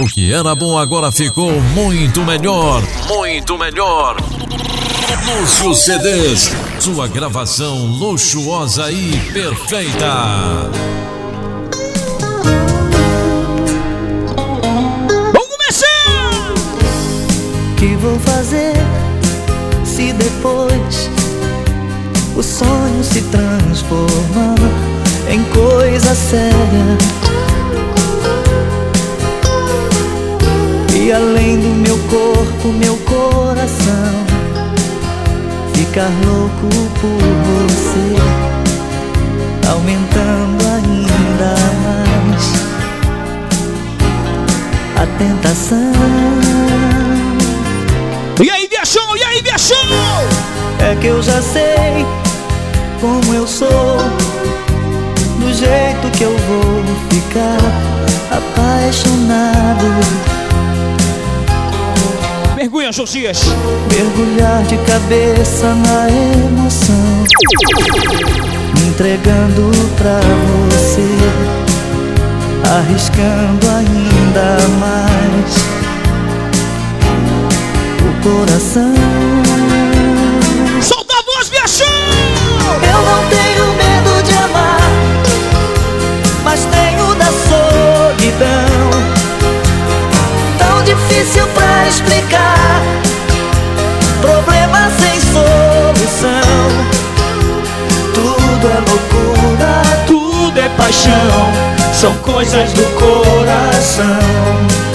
O que era bom agora ficou muito melhor. Muito melhor. Lúcio CDs. Sua gravação luxuosa e perfeita. Vamos começar! que vou fazer se depois o sonho se transformar em coisa séria? E além do meu corpo, meu coração Ficar louco por você Aumentando ainda mais A tentação E aí, viajou? E aí, viajou? É que eu já sei como eu sou Do jeito que eu vou ficar apaixonado Mergulha, Josias. Mergulhar de cabeça na emoção. Me entregando pra você. Arriscando ainda mais. O coração. Solta a voz, viajou! Eu não tenho medo de amar. Mas tenho da solidão. Tão difícil pra loucura, tudo é paixão. São coisas do coração.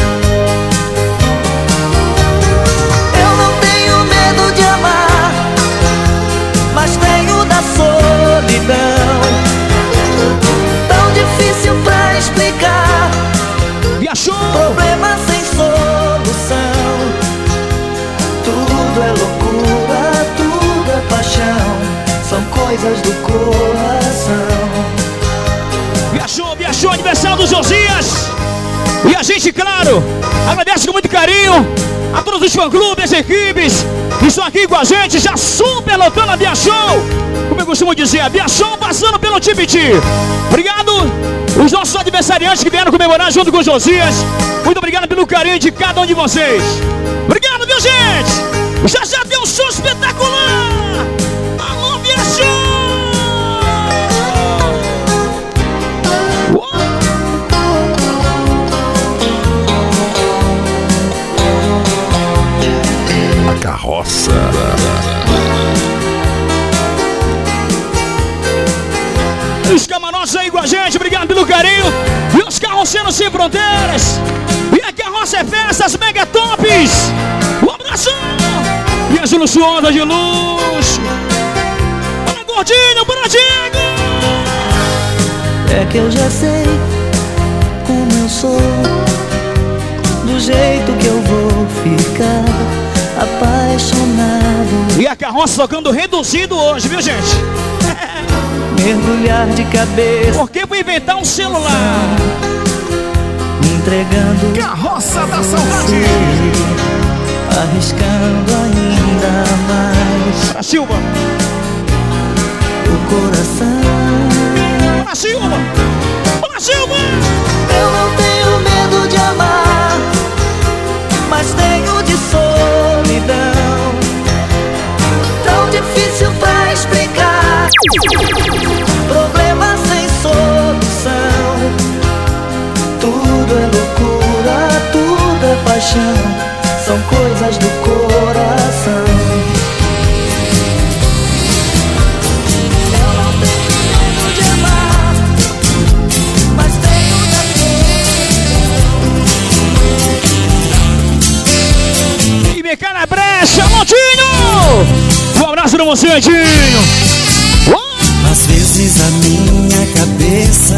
Coisas do coração. Viajou, viajou, aniversário do Josias. E a gente, claro, agradece com muito carinho a todos os fã-clubes, equipes que estão aqui com a gente, já super lotando a Via Show. Como eu costumo dizer, a Via Show passando pelo Tibiti. Obrigado, os nossos adversariantes que vieram comemorar junto com o Josias. Muito obrigado pelo carinho de cada um de vocês. Obrigado, viu, gente? Já já deu show Os camarotes aí com a gente, obrigado pelo carinho. E os carroceiros sem fronteiras. E a carroça é festas mega tops. Um abraço. E as luxuosas de luxo. Para gordinho, para Diego. É que eu já sei como eu sou. Do jeito que eu vou ficar apaixonado. E a carroça tocando reduzido hoje, viu gente? Mergulhar de cabeça, Porque vou inventar um celular. me entregando Carroça da você, arriscando ainda mais Para Silva, o coração. para Silva, para Silva. Paixão. São coisas do coração. Eu não tenho medo de amar, mas tenho da E me na brecha, Montinho! Um abraço pra você, Edinho! Às vezes a minha cabeça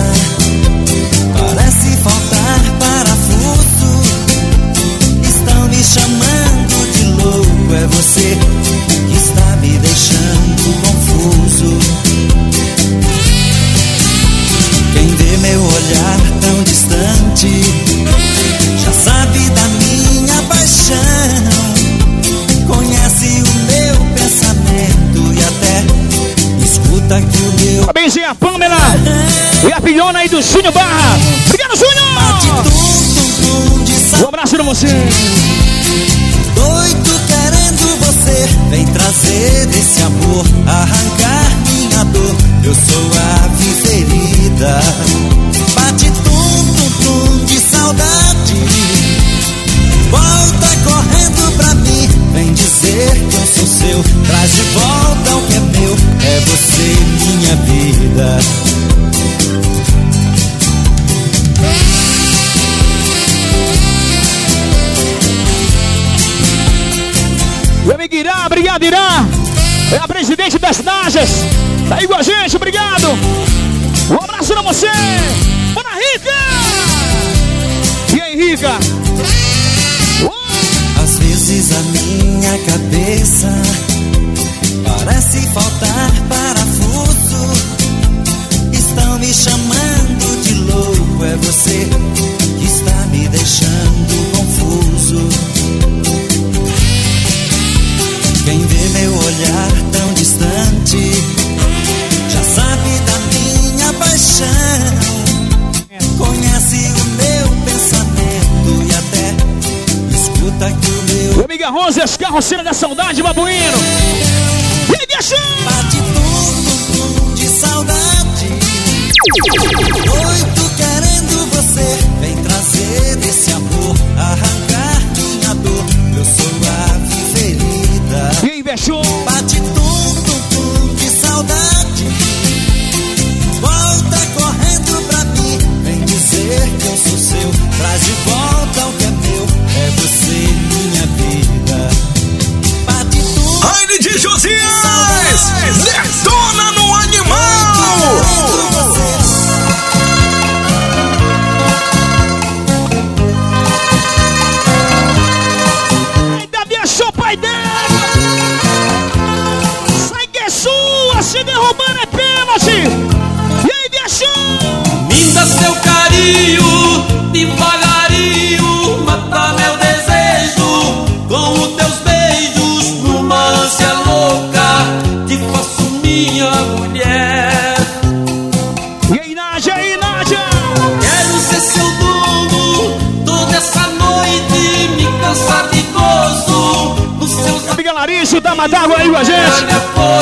obrigado Irá. É a presidente das Najas. Tá aí com a gente, obrigado. Um abraço pra você. Bora, Rica! E aí, Rica? Às vezes a minha cabeça parece faltar parafuso. Estão me chamando Rosa, as carroceiras da saudade, babuíno. E deixa! bate tum tum de saudade. Doido querendo você, vem trazer esse amor, arrancar minha dor. Eu sou a viverida. E aí,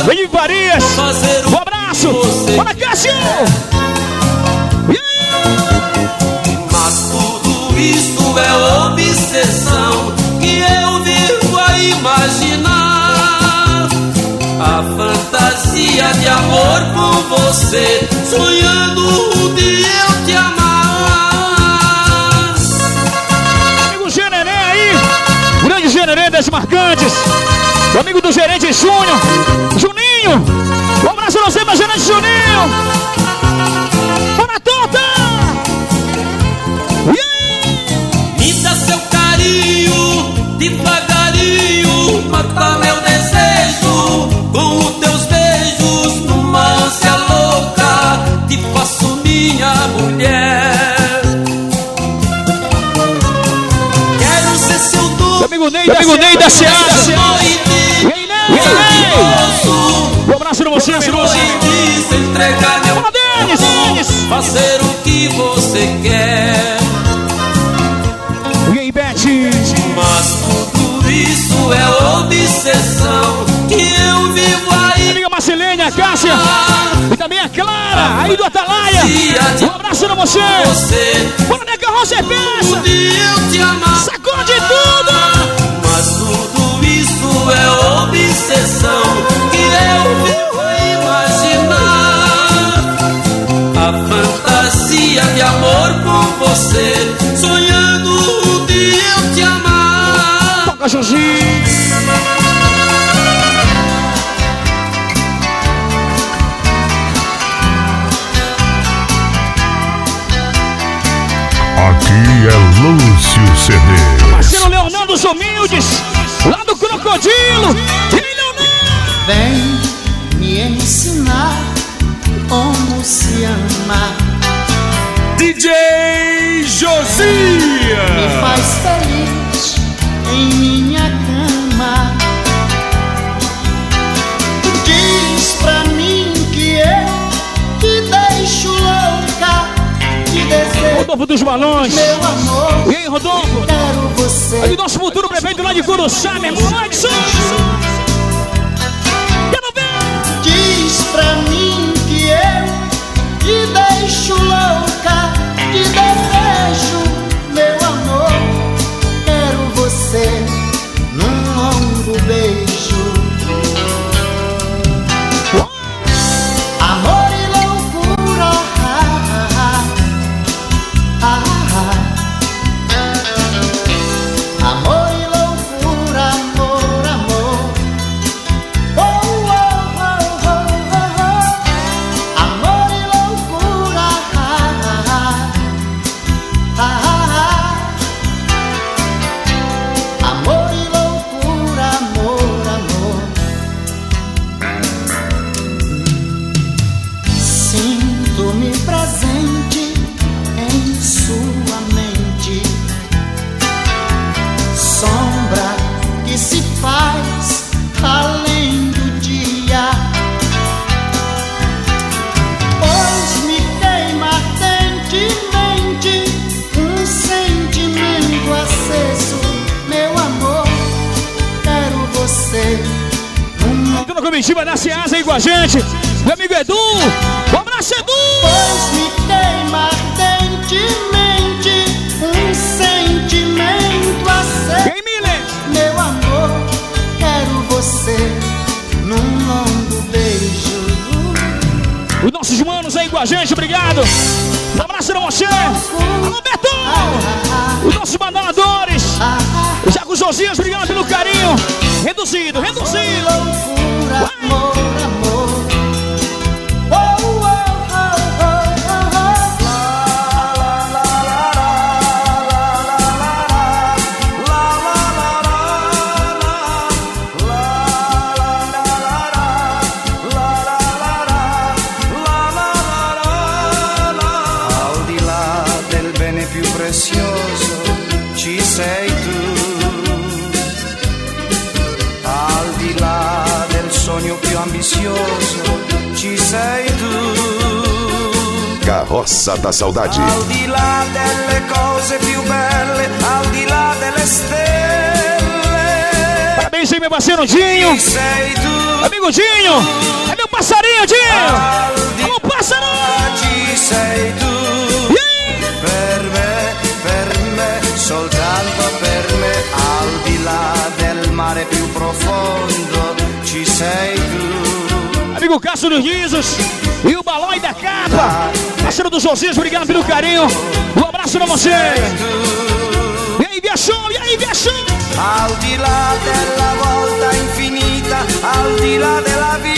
Vem Farias! Um o abraço! Bora, Cássio! Mas tudo isso é obsessão que eu vivo a imaginar. A fantasia de amor com você, sonhando um dia eu te amar. Amigo Generê aí! Grande Generê das marcantes! O amigo do gerente Júnior! Juninho! Um abraço pra você, meu gerente Juninho! Bora, torta! E aí? Me dá seu carinho, devagarinho, mata meu desejo com os teus beijos, numa ânsia louca, te faço minha mulher. Quero ser seu dono, Meu amigo Ney da Seara! Um abraço pra você, meu Fala, Denis! Denis! fazer o que você quer. E aí, Beth? Mas tudo isso é obsessão que eu vivo aí. Amiga Marcelene, a Cássia! E também a Clara, aí do Atalaia! Um abraço pra você! Você, Bora, nega, é peça! dia eu te amar. Sacode tudo! Mas tudo isso é obsessão que eu vivo a imaginar. A fantasia de amor com você, sonhando um dia eu te amar. Toca, Jorginho! Aqui é Lúcio CD. Parceiro Leonardo dos Humildes, lá do Crocodilo! Vem me ensinar como se ama. DJ Me Josias! faz feliz em minha cama. Diz pra mim que eu te deixo louca, te desejo. Rodolfo dos Balões. Meu amor, E aí, Rodolfo? quero você. Aí, nosso futuro prefeito lá de Curuçá, meu irmão. Edson. Te deixo louca, a comitiva da Ciasa aí com a gente. Meu amigo Edu. Um abraço, Edu. Pois me queima ardentemente um sentimento aceso. Quem Miller? Meu amor, quero você num longo beijo. Os nossos manos aí com a gente, obrigado. Um abraço pra você. Alô, Beto. Os nossos banaladores. Já com os Josias, obrigado pelo carinho. Reduzido, reduzido. Carroça da Saudade. Al di là delle cose più belle, al di là delle stelle, Parabéns aí, meu parceiro Dinho. Amigo Dinho. É meu passarinho, Dinho. Alô, pássaro. Ci sei tu. Aí? Per me, per me, soltanto per me, al di là del mare più profondo, ci sei tu. Amigo Cássio dos Guizos. E o Balói da Capa. Parceiro dos Josias, obrigado pelo carinho. Um abraço pra você. E aí, viajou? E aí, viajou? Al di là della volta infinita, al di là della vita,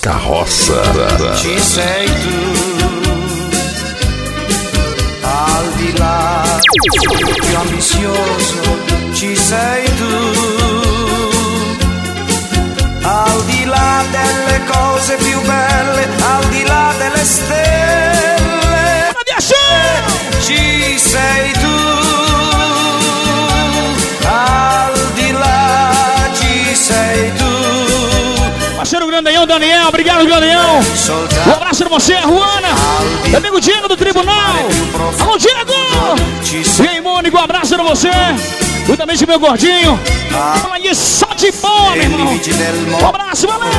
carroça. ci sei tu. Al di là più ambizioso ci sei tu. Al di là delle cose più belle, al di là delle stelle, ci sei Grandeião, Daniel. Obrigado, Grandeião. Um abraço pra você, Juana. Meu amigo Diego do Tribunal. Alô, Diego! E aí, Mônico, um abraço pra você. Juntamente meu gordinho. Fala aí, só de boa, meu irmão. Um abraço, valeu!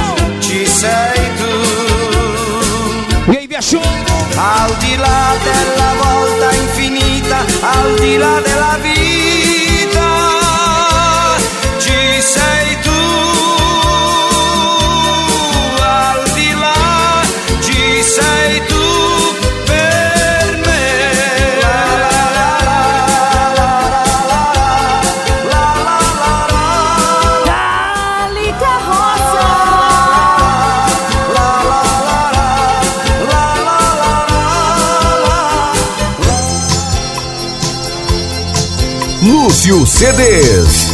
E aí, viajou? Al di là della volta infinita, al di là della vita, Lúcio CDs.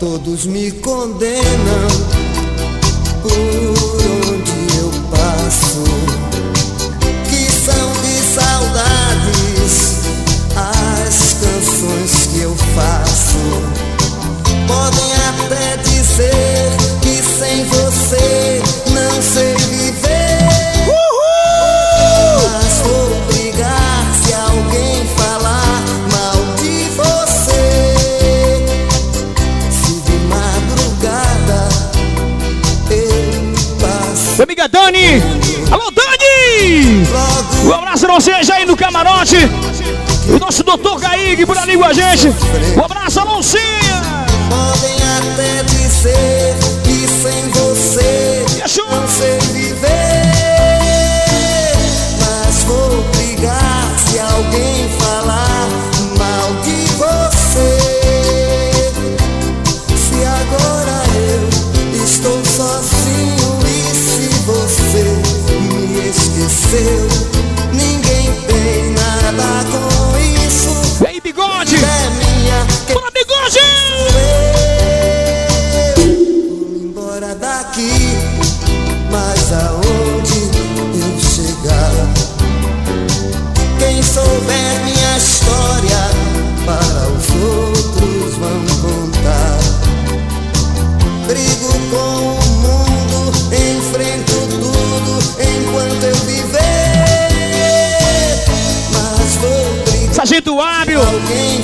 Todos me condenam camarote. O nosso doutor Kaique por ali com a gente. Um abraço, alô, Lucinha. Podem até dizer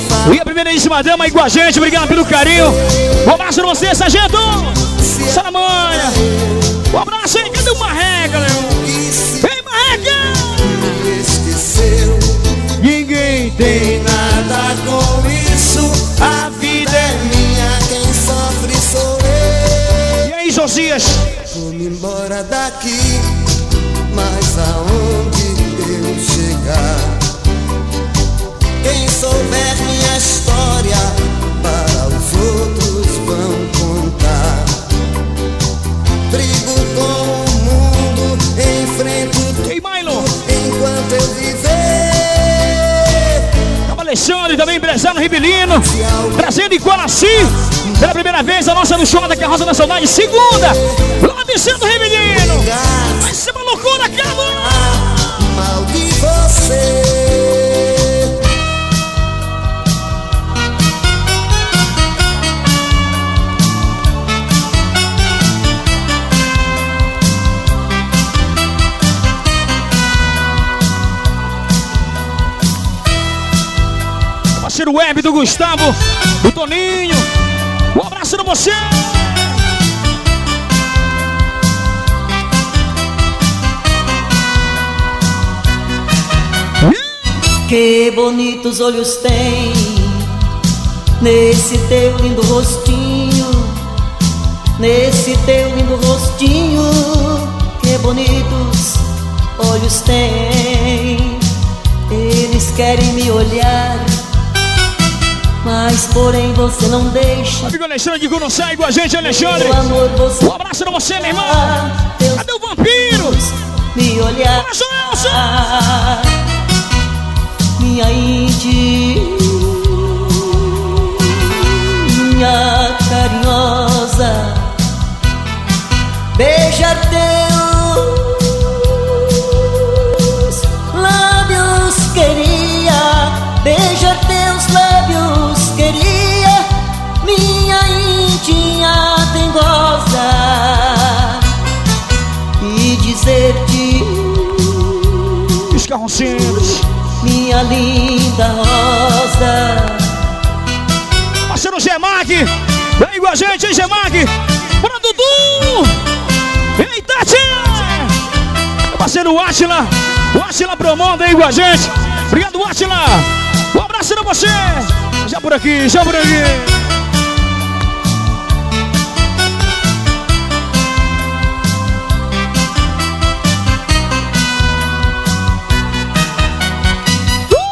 Fala E a primeiríssima dama aí com a gente. Obrigado pelo carinho. Um abraço pra você, Sargento. Salamanha. Um abraço aí. Cadê o Marreca, que se Vem, esqueceu. Ninguém tem. tem nada com isso. A vida é minha, quem sofre sou eu. E aí, Josias? Vou-me embora daqui, mas aonde souber minha história, para os outros vão contar. Brigo com o mundo, enfrento Ei, Milo. enquanto eu viver. Tava Alexandre, também empresário Ribelino. Trazendo em Guaraci. Pela primeira vez, a nossa luxuosa Carroça da Saudade. Segunda, lá descendo Ribelino. Vai ser uma loucura, calma! mal de você. Parceiro web do Gustavo, do Toninho. Um abraço pra você. Que bonitos olhos tem nesse teu lindo rostinho, nesse teu lindo rostinho. Que bonitos olhos tem. Eles querem me olhar, mas porém você não deixa. Amigo Alexandre de Curuçá com a gente, Alexandre. Amor, Um abraço pra você, meu irmão. Cadê o vampiro? me olhar. Abraço, Elson. Minha índia com a gente, hein, Gemac. Bora, Dudu. Eita, tia. Parceiro Atila. O Atila Promonda aí com a gente. Obrigado, Atila. Um abraço pra você. Já por aqui, já por aqui.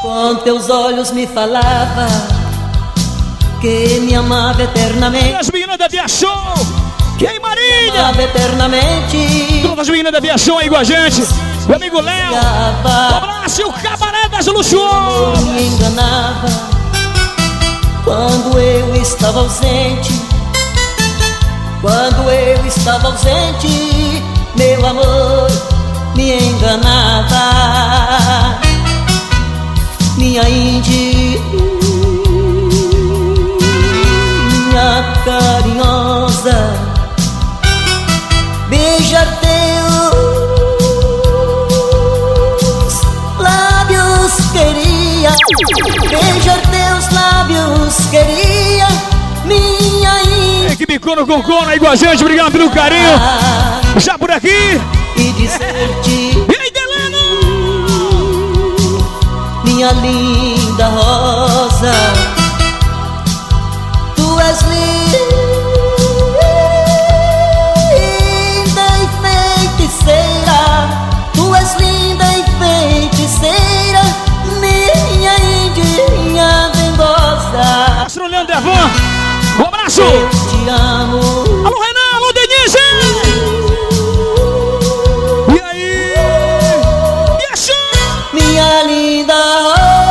Com teus olhos me falava que me amava eternamente. as meninas da Via Show. E aí, Marília? amava eternamente. Todas as meninas da aviação aí com a gente. Meu amigo Léo. Um abraço e o cabaré das luxuosas. me enganava quando eu estava ausente. Quando eu estava ausente, meu amor me enganava. Minha índia, carinhosa, beija teus lábios queria, beijar teus lábios queria, minha índia. Equipe Cono com Cono aí com a gente. Obrigado pelo carinho. Já por aqui. e dizer-te, E aí, Delano? minha linda rosa, abraço. eu te amo. Alô, Renan. Alô, Denise. E aí? E achou? minha linda rosa.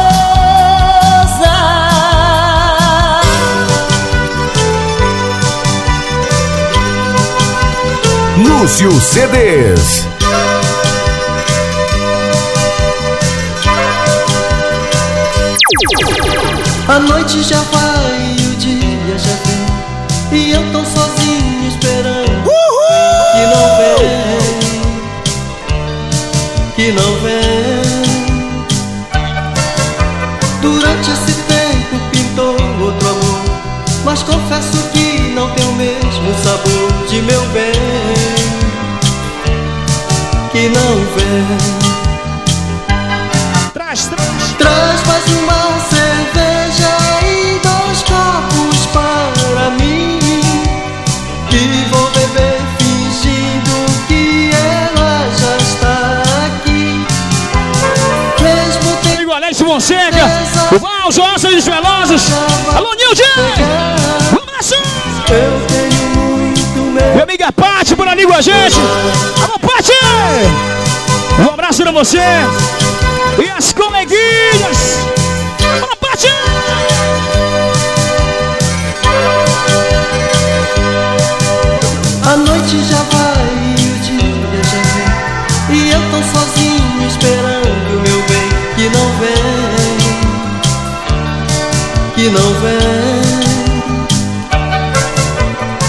Lúcio CDs. A noite já vai E eu tô sozinho esperando. Que não vem Que não vem O Val, João, dos Velosos. Alô, Nilde. Um abraço. eu tenho muito medo Minha amiga Paty por ali com a gente. Alô, Paty. Um abraço pra você. E as coleguinhas. Que não vem.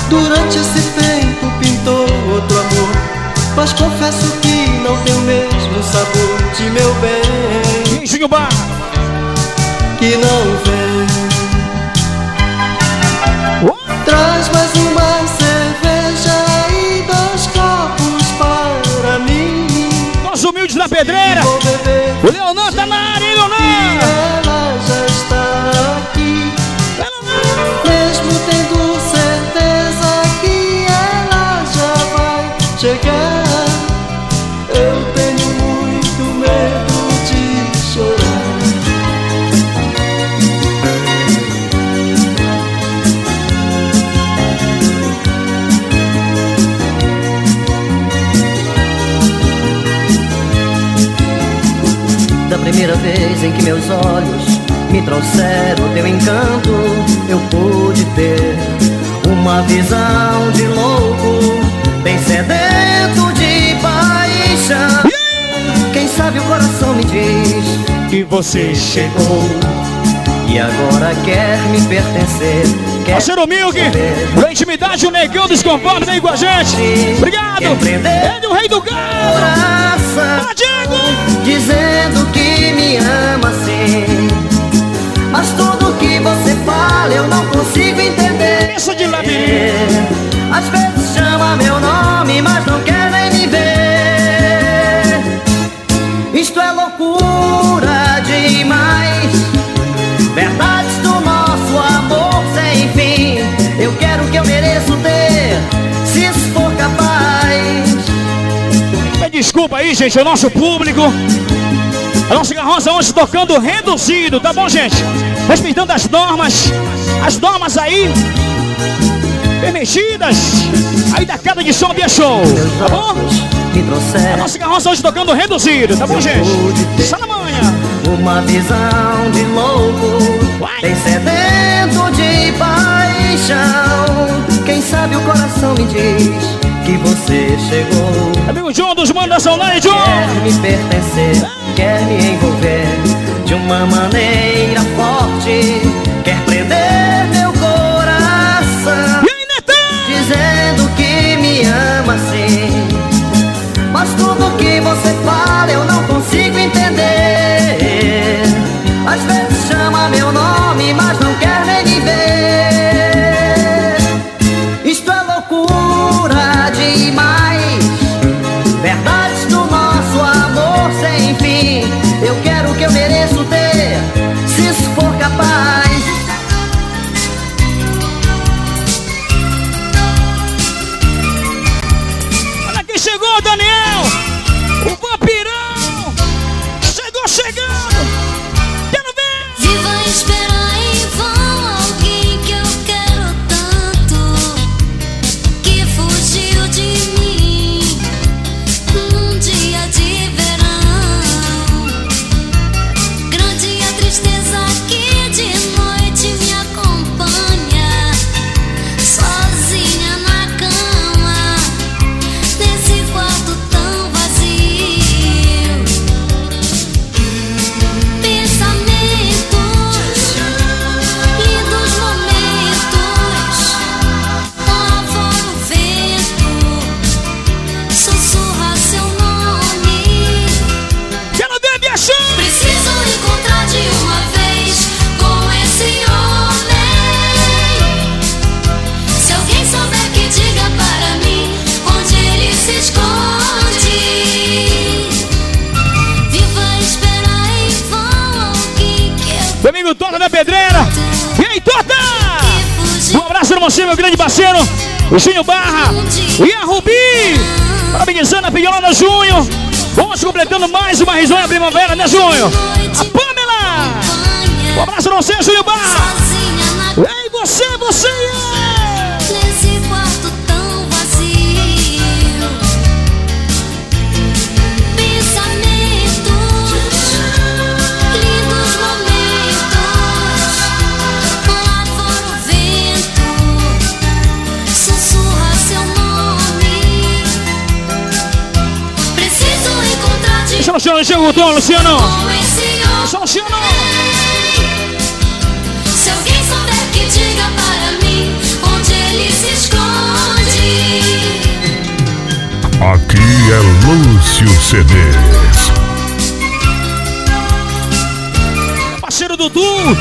Durante esse tempo pintou outro amor Mas confesso que não tem o mesmo sabor de meu bem. Quinzinho Bar. Que não vem. Traz mais uma cerveja e dois copos para mim. Nós humildes da pedreira. O Leonardo vez em que meus olhos me trouxeram teu encanto, eu pude ter uma visão de louco, bem sedento de paixão. Quem sabe o coração me diz Que você chegou e agora quer me pertencer. Quer Parceiro Milk, na intimidade, o negão conformes aí com a gente. Obrigado. Ele, o rei do galo. gente, é o nosso público. É A nossa garrosa hoje tocando reduzido, tá bom, gente? Respeitando as normas, as normas aí permitidas aí da queda de som via show, tá bom? É A nossa garrosa hoje tocando reduzido, tá bom, gente? Salamanha! Uma visão de louco, tem sedento de paixão. Quem sabe o coração me diz que você chegou. Amigo João dos Manda Saudade, João! Quer me pertencer, quer me envolver de uma maneira forte o Júnior Barra e a Rubi. Parabenizando a Viola, né, Júnior. Vamos completando mais uma risonha primavera, né, Júnior? A Pamela! Um abraço a você, Júnior Barra! Ei, você, você! non ci é Luciano. o Luciano? Só Luciano? Se alguém souber que diga para mim onde ele se esconde. Aqui é Lúcio CDs. Parceiro Dudu.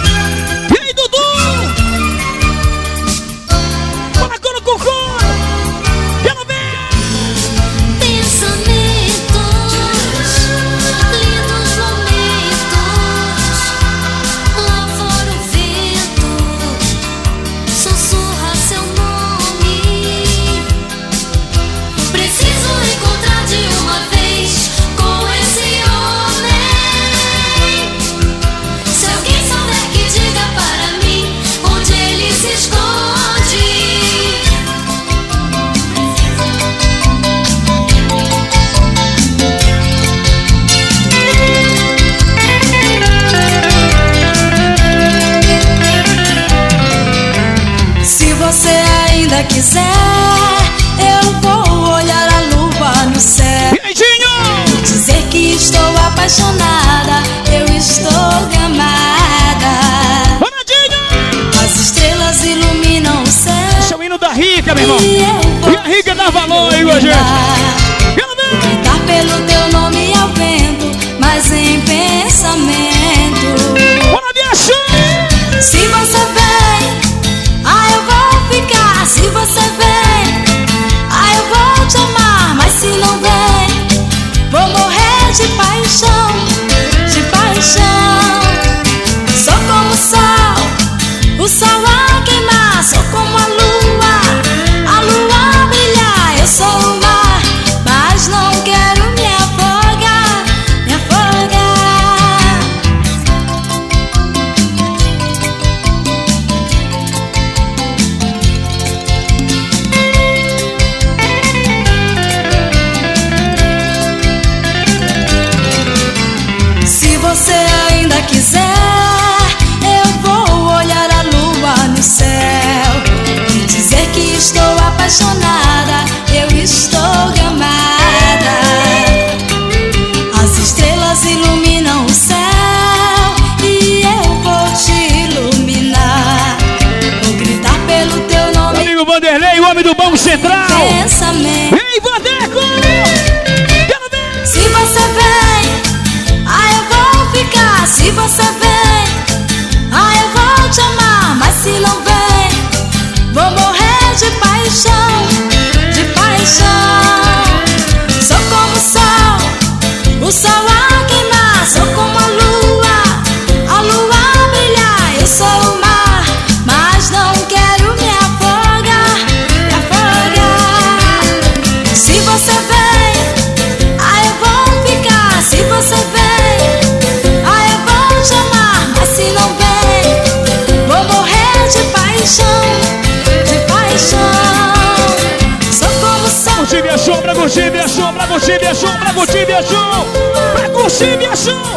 Yes, sir.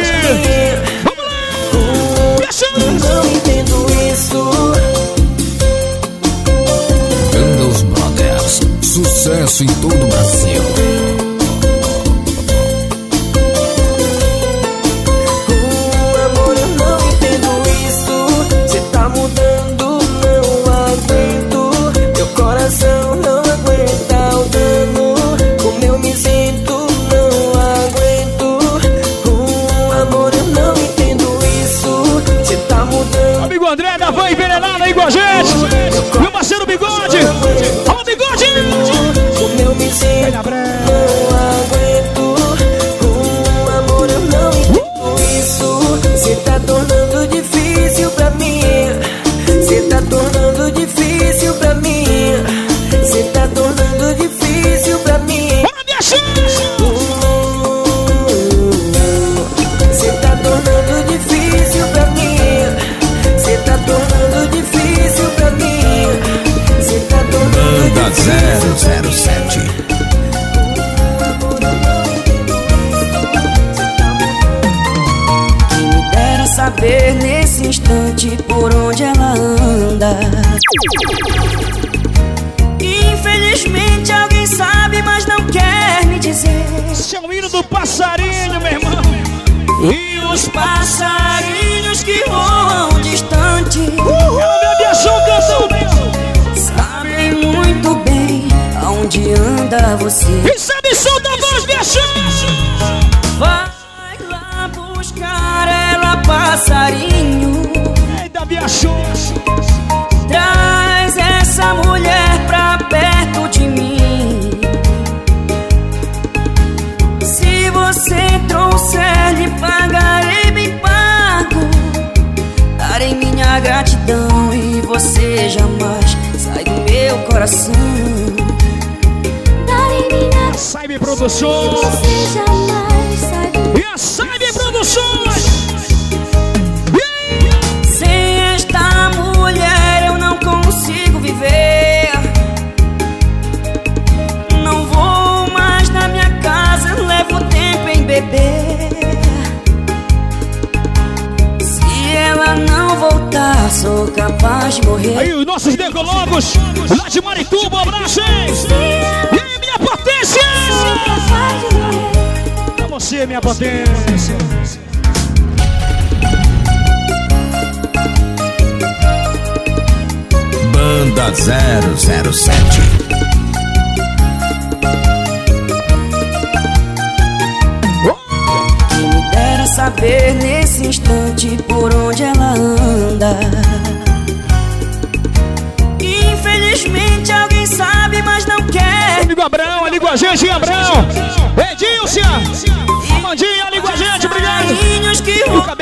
Aqui. os passarinhos que voam distante. Uhul. Ela me deixou canção Sabem muito bem aonde anda você. Produções. E a Sabe é Produções. Sem esta mulher eu não consigo viver. Não vou mais na minha casa, levo tempo em beber. Se ela não voltar, sou capaz de morrer. Aí os nossos decolobos lá de Marituba, abraço, hein? minha potência. Banda 007 Quem me dera saber nesse instante por onde ela anda. Infelizmente alguém sabe, mas não quer. Amigo Abrão, ali com a gente, Abrão. Edilson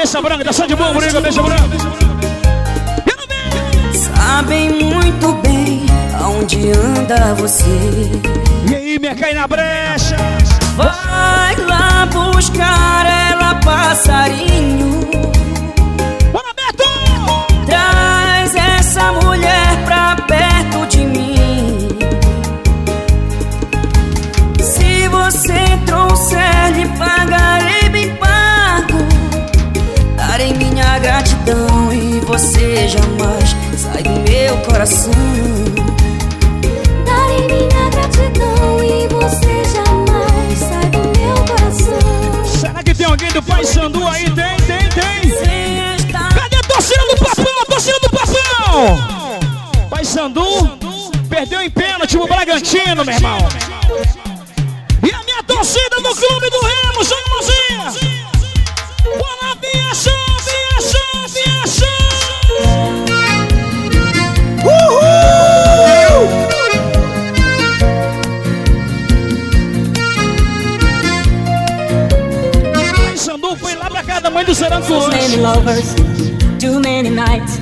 cabeça branca, tá só de bom, bonito, cabeça branca. sabem muito bem aonde anda você. E aí, minha cai na brecha. Vai lá buscar ela, passarinho. Você jamais sai do meu coração. Darei minha gratidão e você jamais sai do meu coração. Será que tem alguém do Pai Sandu aí? Tem, tem, tem. Cadê a torcida do Papão? A torcida do Papão! Pai Sandu perdeu em pênalti o Bragantino, meu irmão. E a minha torcida do Clube do Remo, casa da mãe do Seranco many lovers, too many nights,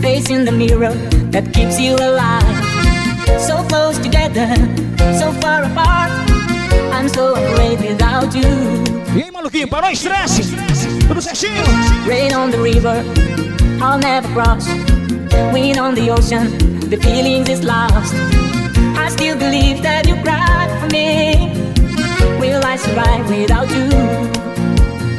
facing the mirror that keeps you alive. So close together, so far apart. I'm so afraid without you. E aí, maluquinho, parou o estresse? Tudo certinho? Rain on the river, I'll never cross. Wind on the ocean, the feelings is lost. I still believe that you cried for me. Will I survive without you?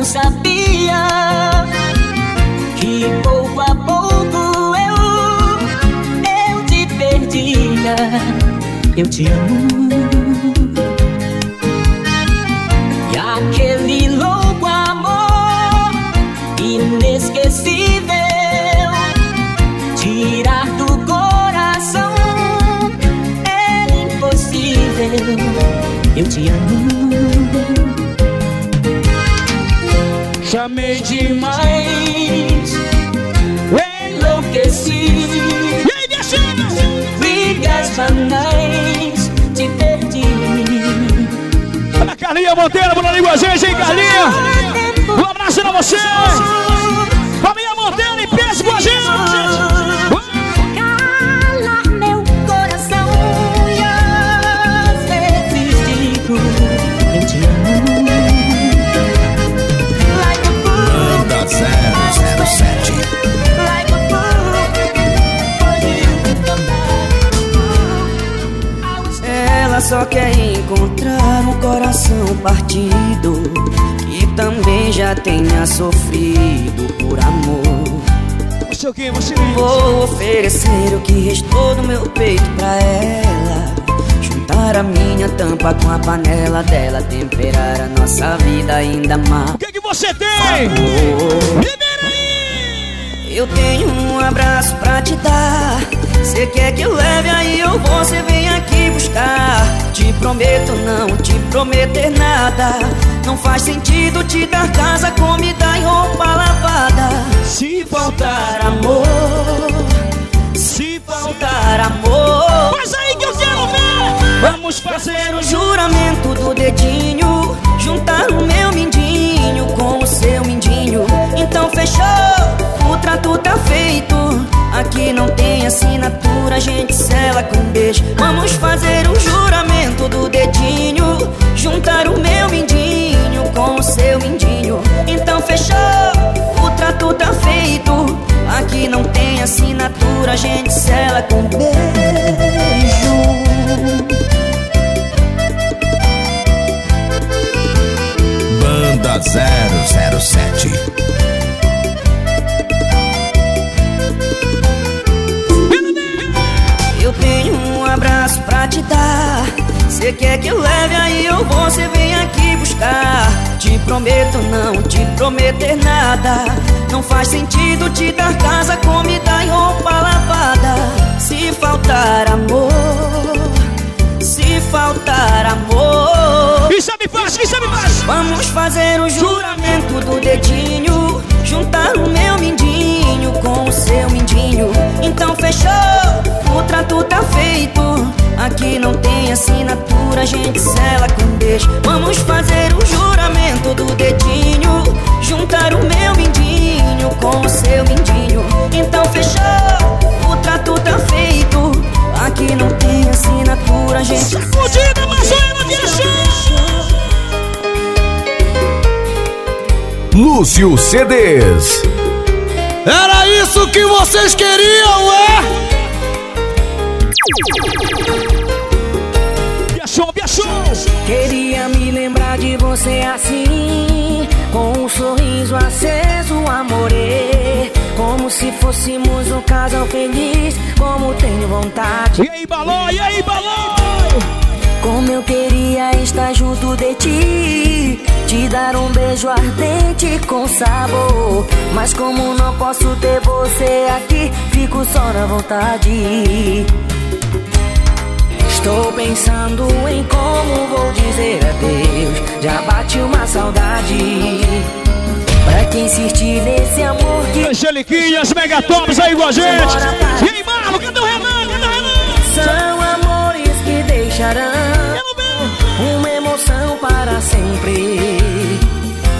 não sabia que pouco a pouco eu eu te perdia. Eu te amo. E aquele louco amor inesquecível tirar do coração é impossível. Eu te amo. Chamei demais. Enlouqueci. E aí, chama? Brigas banais, te perdi. Olha a Carlinha Monteiro por ali com a gente, hein, Carlinha? Um abraço pra você. Família Monteiro e peço com a gente. Só quer encontrar um coração partido que também já tenha sofrido por amor. Vou oferecer o que restou do meu peito pra ela. Juntar a minha tampa com a panela dela, temperar a nossa vida ainda mais. O que, que você tem? Aí! Eu tenho um abraço pra te dar. Cê quer que eu leve aí ou você vem aqui buscar? Te prometo não te prometer nada. Não faz sentido te dar casa, comida e roupa lavada. Se faltar amor, se faltar amor. Mas aí que eu quero ver! Vamos fazer o juramento do dedinho Juntar o meu mindinho com o seu mindinho então fechou, o trato tá feito. Aqui não tem assinatura, a gente sela com beijo. Vamos fazer um juramento do dedinho Juntar o meu mindinho com o seu mindinho. Então fechou, o trato tá feito. Aqui não tem assinatura, a gente sela com beijo. Banda 007 um abraço pra te dar. Cê quer que eu leve aí ou você vem aqui buscar? Te prometo não te prometer nada. Não faz sentido te dar casa, comida e roupa lavada. Se faltar amor, se faltar amor. Isso me faz, isso me faz. Vamos fazer o juramento do dedinho. Juntar o meu mindinho com o seu mindinho. Então fechou, o trato tá feito. Aqui não tem assinatura, a gente sela com beijo. Vamos fazer o juramento do dedinho. Juntar o meu mindinho com o seu mindinho. Então fechou, o trato tá feito. Aqui não tem assinatura, a gente. Sacudida, mas ela Lúcio CDs. Era isso que vocês queriam, é? Biachou, biachou. Queria me lembrar de você assim, com um sorriso aceso, amore. Como se fôssemos um casal feliz, como tenho vontade. E aí, balão, e aí, balão? Como eu queria estar junto de ti, te dar um beijo ardente com sabor. Mas como não posso ter você aqui, fico só na vontade. Estou pensando em como vou dizer adeus. Já bate uma saudade. Pra quem insistir nesse amor que. Angeliquinhas, megatops aí com a gente. E aí, Marlon, cadê o Renan? Cadê o Renan? São deixarão uma emoção para sempre.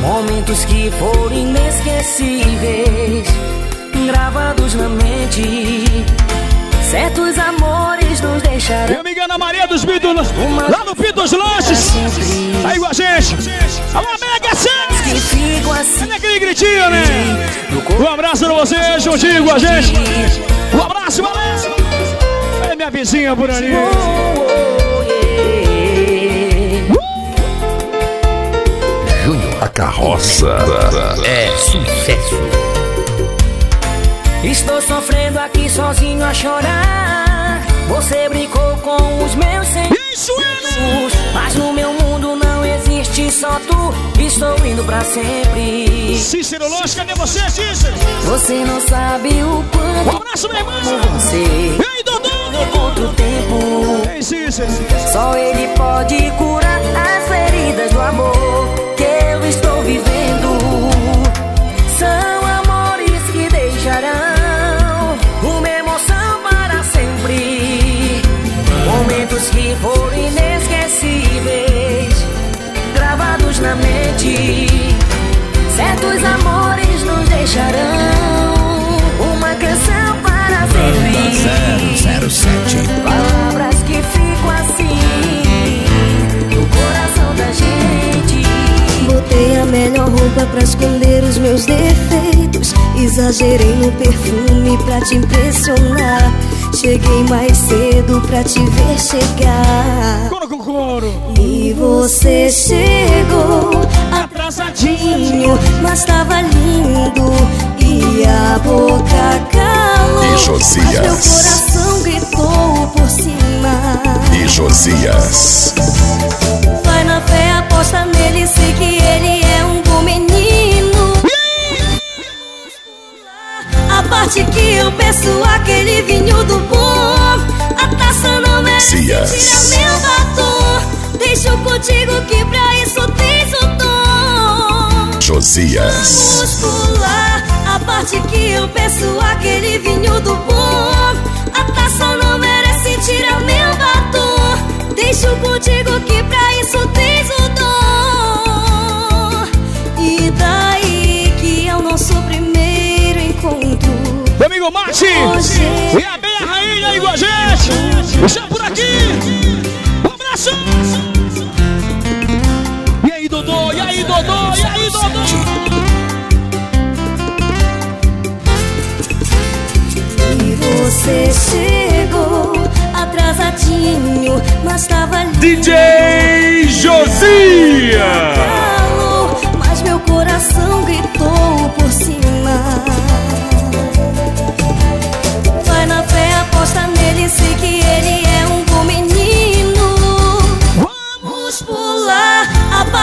Momentos que foram inesquecíveis, gravados na mente. Certos amores nos deixarão. Minha amiga Ana Maria dos Bidos, lá no Pito dos Lanches. Aí com a gente. Alô, Mega Que Sex. fico assim. Olha aquele gritinho, né? Um abraço pra você, juntinho com a gente. Um abraço, valeu. Olha minha vizinha por ali. Carroça. É sucesso. Estou sofrendo aqui sozinho a chorar. Você brincou com os meus sentimentos. Mas no meu mundo não existe só tu. Estou indo pra sempre. Cícero Lógico, cadê você, Cícero? Você não sabe o quanto Um abraço, meu irmão. amo você. E aí, Dodô? Contra o tempo. Ei, Cícero. Só ele pode curar as feridas do amor estou vivendo. São amores que deixarão uma emoção para sempre. Momentos que foram inesquecíveis, gravados na mente. Certos amores nos deixarão uma canção para sempre. Melhor roupa pra esconder os meus defeitos. Exagerei no perfume pra te impressionar. Cheguei mais cedo pra te ver chegar. Coro com coro. E você chegou atrasadinho, mas tava lindo. E a boca calou. E Mas Josias. meu coração gritou por cima. E Josias. A parte que eu peço, aquele vinho do bom. A taça não merece Cias. tirar meu batom. Deixo contigo que pra isso tens o dom. Josias. Vamos pular a parte que eu peço, aquele vinho do bom. A taça não merece tirar meu batom. Deixo contigo amigo Mate. E a Bem a Rainha aí com a gente. Já por aqui. Um abraço. E aí, Dodô? E aí, Dodô? E aí, Dodô? E você chegou atrasadinho, mas tava. DJ Josias.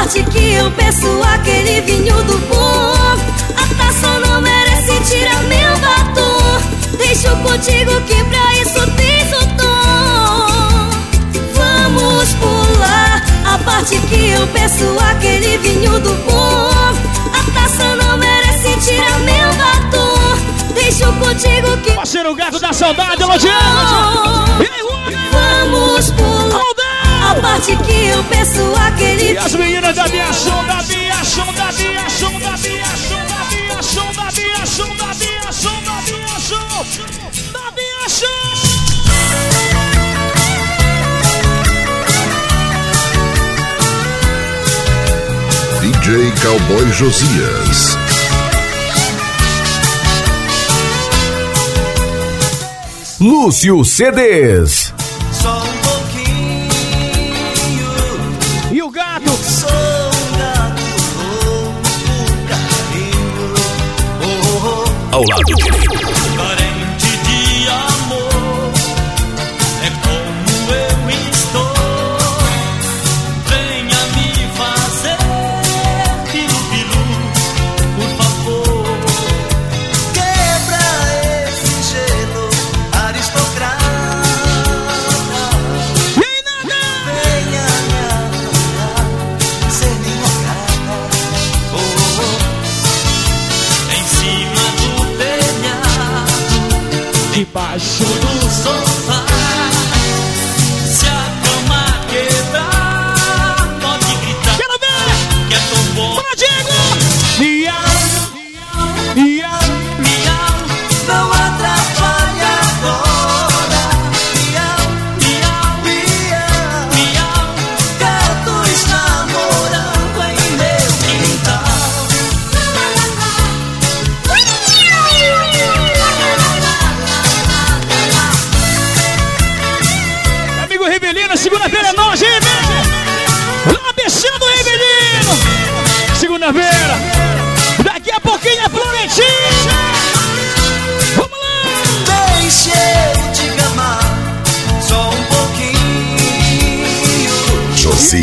sorte que eu peço aquele vinho do bom. A taça não merece tirar meu batom. Deixo contigo que pra isso tens o tom Vamos pular a parte que eu peço aquele vinho do bom. A taça não merece tirar meu batom. Deixo contigo que... Parceiro gato da saudade, elogiando! E aí, parte que o pessoal querido. E as meninas da minha show, da minha show, da minha show, da minha show, da minha show, da minha show, da minha show, da minha show, da minha show. DJ Cowboy Josias. Lúcio CDs. Oh, oh, oh, ao lado direito.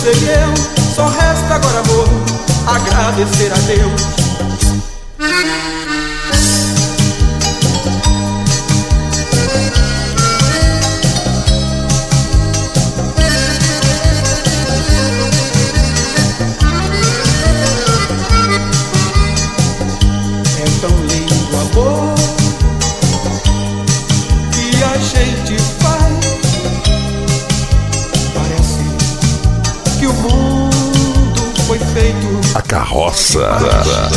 sei eu, só resta agora vou agradecer a Deus. Massa.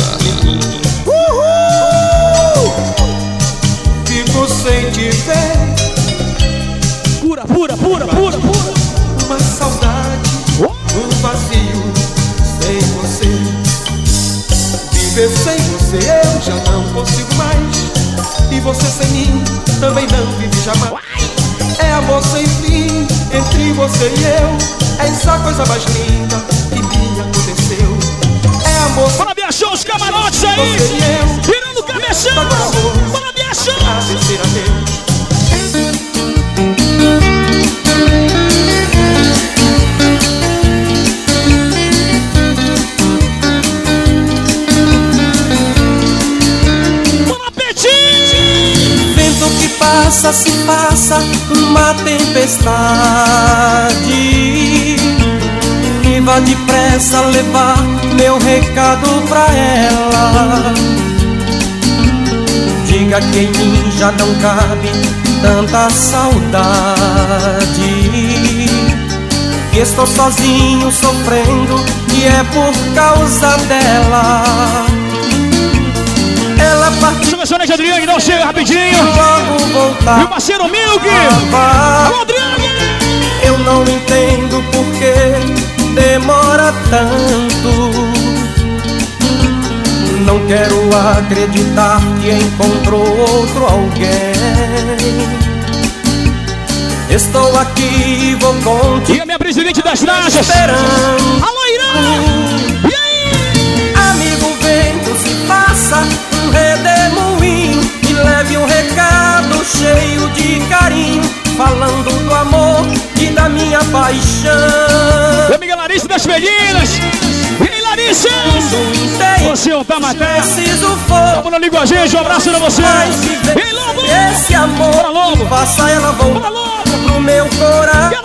Fico sem te ver. Pura, pura, pura, pura, pura. Uma saudade, um vazio sem você. Viver sem você eu já não consigo mais. E você sem mim também não vive jamais. É amor sem fim entre você e eu. É essa coisa mais linda Bora me achar os camarotes aí. eu. Virando o cabeção. Bora me achar. Agradecer a Deus. Bora Petit. Vento que passa, se passa uma tempestade vá depressa levar meu recado pra ela Diga que em mim já não cabe tanta saudade Que estou sozinho sofrendo e é por causa dela Ela partiu Selecionante Adriane, não chega rapidinho. logo voltar Meu parceiro Milk. Alô, Adriane. Eu não entendo por que demora tanto. Não quero acreditar que encontrou outro alguém. Estou aqui, vou E contigo a minha presidente das esperando. Alô, Irã. E aí? Amigo, vento se passa um redemoinho e leve um recado cheio de carinho, falando do amor e da minha paixão. Minha amiga Larissa das Meninas. E aí, Larissa? Você é um Tamaté. Preciso for Tamo na língua gente, um abraço pra você. E aí, Lobo? esse amor, Bora, Lobo. faça ela Bora, Lobo. pro meu coração.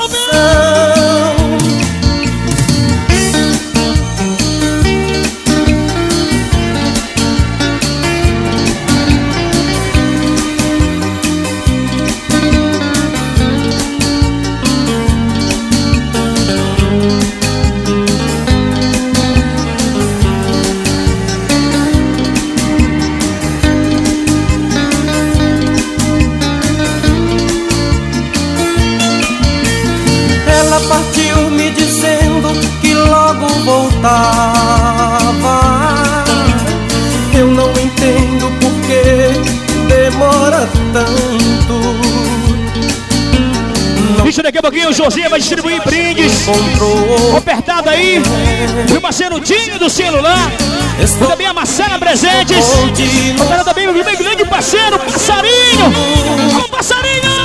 Daqui a pouquinho o José vai distribuir brindes. Apertado aí. Meu parceiro Dinho do celular. E também a Marcela Presentes. Operando também o meu grande parceiro, Passarinho. Alô, Passarinho.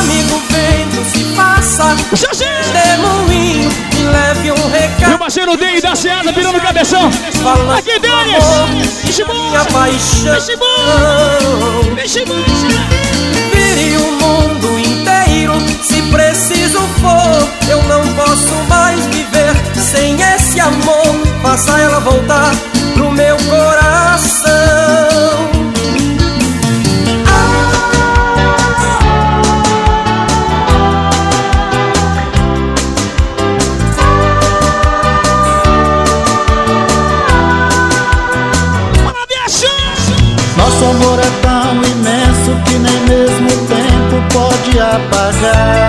Amigo vento se passa, José. demoinho e leve um Meu recado. parceiro Dinho da Seada virando o cabeção. Falando Aqui, Denis. Vixe, bom. minha paixão. Vixe, bom. Vixe, for. Eu não posso mais viver sem esse amor. Faça ela voltar pro meu coração. Nosso amor é tão imenso que nem mesmo o tempo pode apagar.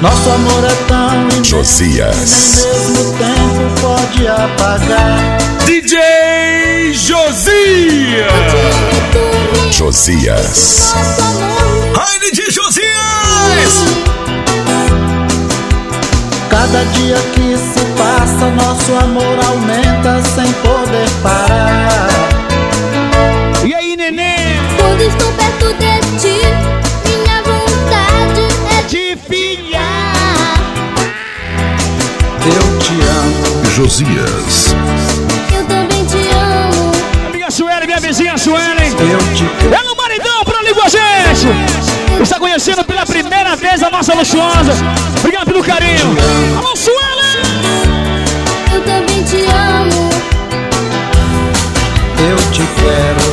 Nosso amor é tão imenso, Josias. Nem mesmo tempo pode apagar. DJ Josias. Josias. Ai, de Josias. Cada dia que se passa, nosso amor aumenta sem poder parar. Josias. Eu também te amo. Amiga Sueli, minha vizinha Sueli. Eu te amo. É no maridão pra ali com a gente. Está conhecendo pela primeira vez a nossa luxuosa. Obrigado pelo carinho. Alô, Sueli. Eu também te amo. Eu te quero.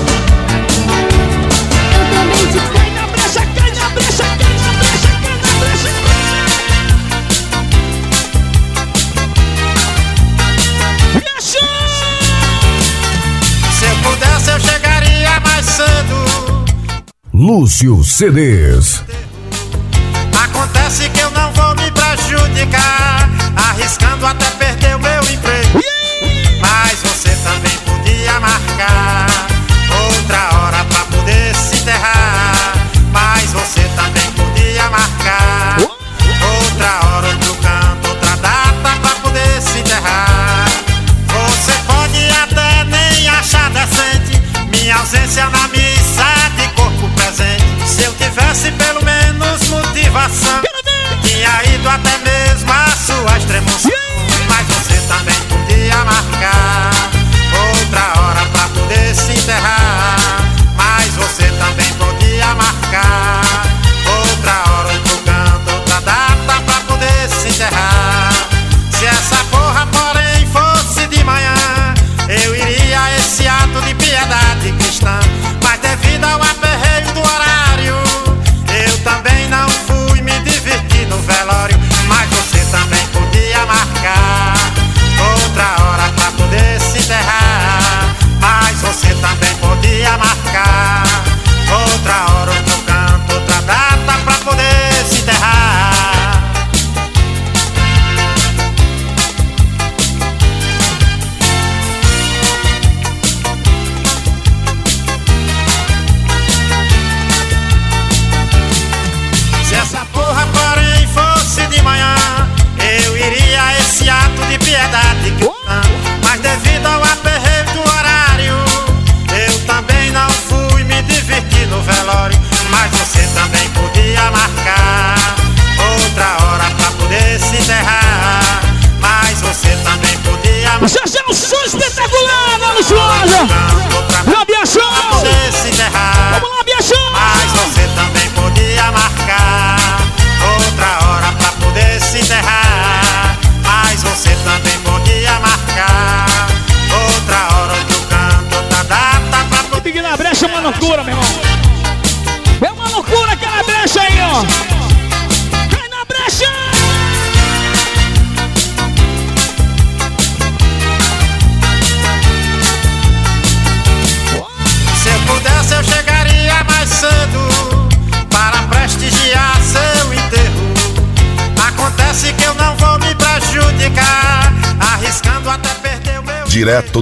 Lúcio CDs. Acontece que eu não vou me prejudicar.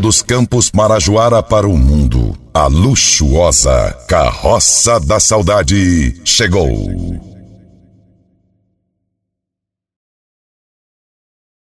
dos Campos Marajoara para o mundo, a luxuosa Carroça da Saudade chegou.